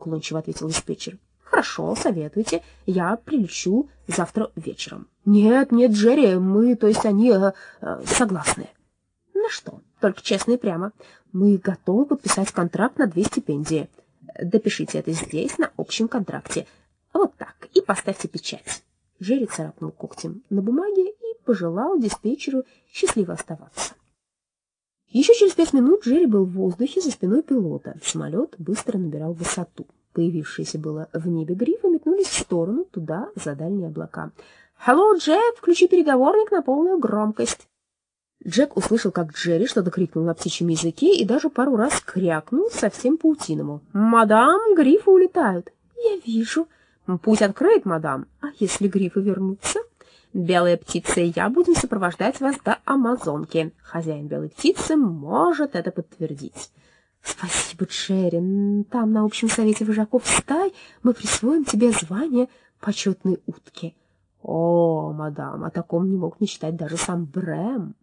уклончиво ответил диспетчер. Хорошо, советуйте. Я прилечу завтра вечером. Нет, нет, Джерри, мы, то есть они, э, э, согласны. На что? Только честно и прямо. Мы готовы подписать контракт на две стипендии. Допишите это здесь, на общем контракте. Вот так, и поставьте печать. Джерри царапнул когтем на бумаге и пожелал диспетчеру счастливо оставаться. Еще через пять минут Джерри был в воздухе за спиной пилота. Самолет быстро набирал высоту. Появившиеся было в небе грифы метнулись в сторону, туда, за дальние облака. «Hello, Джек, включи переговорник на полную громкость!» Джек услышал, как Джерри что-то крикнул на птичьем языке и даже пару раз крякнул совсем паутиному. «Мадам, грифы улетают!» «Я вижу!» «Пусть откроет, мадам! А если грифы вернутся?» Белая птица я будем сопровождать вас до Амазонки. Хозяин белой птицы может это подтвердить. Спасибо, Джерри. Там на общем совете вожаков стай мы присвоим тебе звание почетной утки. О, мадам, о таком не мог мечтать даже сам Брэм.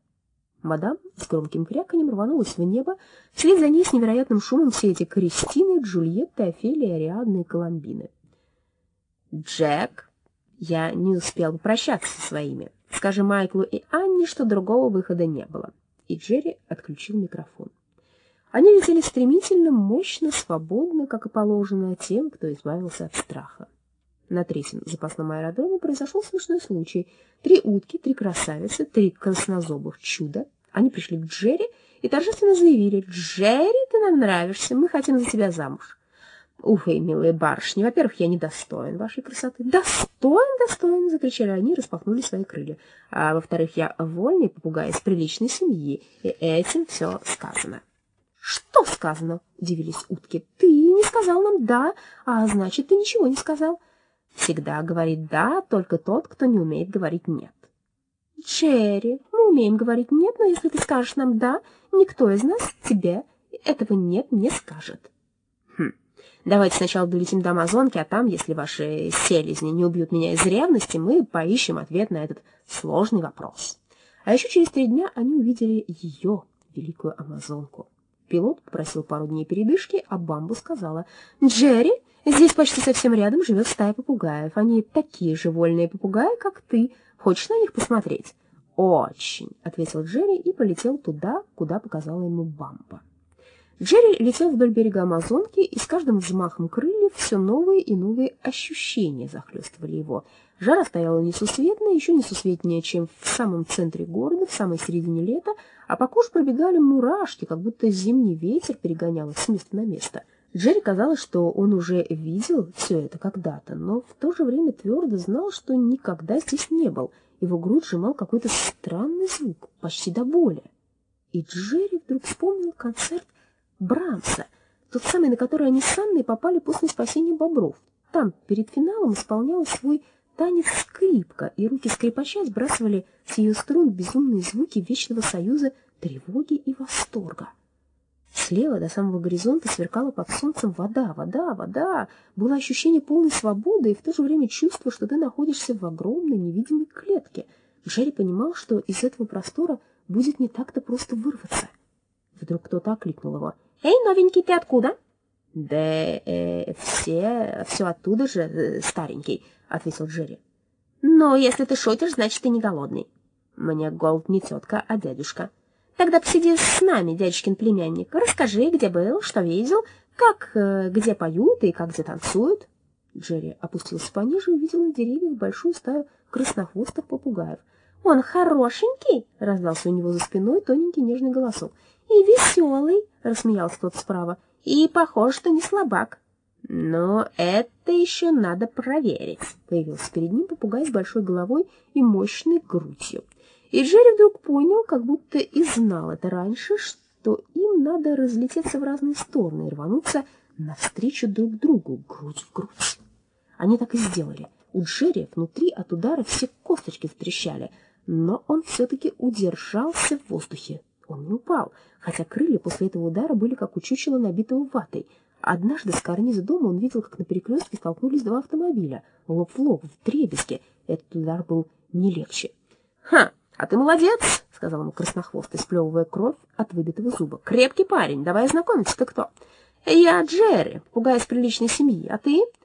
Мадам с громким кряканьем рванулась в небо, вслед за ней с невероятным шумом все эти Кристины, Джульетты, Офелии, Ариадны и Коломбины. Джек я не успел попрощаться со своими. Скажи Майклу и Анне, что другого выхода не было. И Джерри отключил микрофон. Они летели стремительно, мощно, свободно, как и положено тем, кто избавился от страха. На третьем запасном аэродроме произошел смешной случай. Три утки, три красавицы, три краснозобых чуда. Они пришли к Джерри и торжественно заявили, «Джерри, ты нам нравишься, мы хотим за тебя замуж». Ух, милые барышни, во-первых, я недостоин вашей красоты. Достоин, достоин, закричали они и распахнули свои крылья. А во-вторых, я вольный попугай из приличной семьи, и этим все сказано. Что сказано? Удивились утки. Ты не сказал нам «да», а значит, ты ничего не сказал. Всегда говорит «да» только тот, кто не умеет говорить «нет». Джерри, мы умеем говорить «нет», но если ты скажешь нам «да», никто из нас тебе этого «нет» не скажет. Давайте сначала долетим до Амазонки, а там, если ваши селезни не убьют меня из ревности, мы поищем ответ на этот сложный вопрос. А еще через три дня они увидели ее, великую Амазонку. Пилот попросил пару дней передышки, а Бамбу сказала, «Джерри, здесь почти совсем рядом живет стая попугаев. Они такие же вольные попугаи, как ты. Хочешь на них посмотреть?» «Очень», — ответил Джерри и полетел туда, куда показала ему Бамба. Джерри летел вдоль берега Амазонки, и с каждым взмахом крыльев все новые и новые ощущения захлестывали его. Жара стояла несусветная, еще несусветнее, чем в самом центре города, в самой середине лета, а по коже пробегали мурашки, как будто зимний ветер перегонял их с места на место. Джерри казалось, что он уже видел все это когда-то, но в то же время твердо знал, что никогда здесь не был. Его грудь сжимал какой-то странный звук, почти до боли. И Джерри вдруг вспомнил концерт Брамса, тот самый, на который они с Анной попали после спасения бобров. Там перед финалом исполняла свой танец скрипка, и руки скрипача сбрасывали с ее струн безумные звуки вечного союза тревоги и восторга. Слева до самого горизонта сверкала под солнцем вода, вода, вода. Было ощущение полной свободы и в то же время чувство, что ты находишься в огромной невидимой клетке. Джерри понимал, что из этого простора будет не так-то просто вырваться. Вдруг кто-то окликнул его — «Эй, новенький, ты откуда?» «Да э, все, все оттуда же, э, старенький», — ответил Джерри. «Но если ты шутишь, значит, ты не голодный». «Мне голод не тетка, а дядюшка». «Тогда посиди с нами, дядюшкин племянник. Расскажи, где был, что видел, как, э, где поют и как где танцуют». Джерри опустился пониже и увидел на деревьях большую стаю краснохвостых попугаев. «Он хорошенький!» — раздался у него за спиной тоненький нежный голосок. «И веселый!» — рассмеялся тот справа. «И похож, что не слабак». «Но это еще надо проверить», — появился перед ним попугай с большой головой и мощной грудью. И Джерри вдруг понял, как будто и знал это раньше, что им надо разлететься в разные стороны и рвануться навстречу друг другу, грудь в грудь. Они так и сделали. У Джерри внутри от удара все косточки затрещали, но он все-таки удержался в воздухе. Он не упал, хотя крылья после этого удара были как у чучела, набитого ватой. Однажды с карниза дома он видел, как на перекрестке столкнулись два автомобиля, лоб в лоб, в требезге. Этот удар был не легче. «Ха, а ты молодец!» — сказал ему краснохвостый, сплевывая кровь от выбитого зуба. «Крепкий парень, давай знакомиться, ты кто?» Я Джерри, из приличной семьи, а ты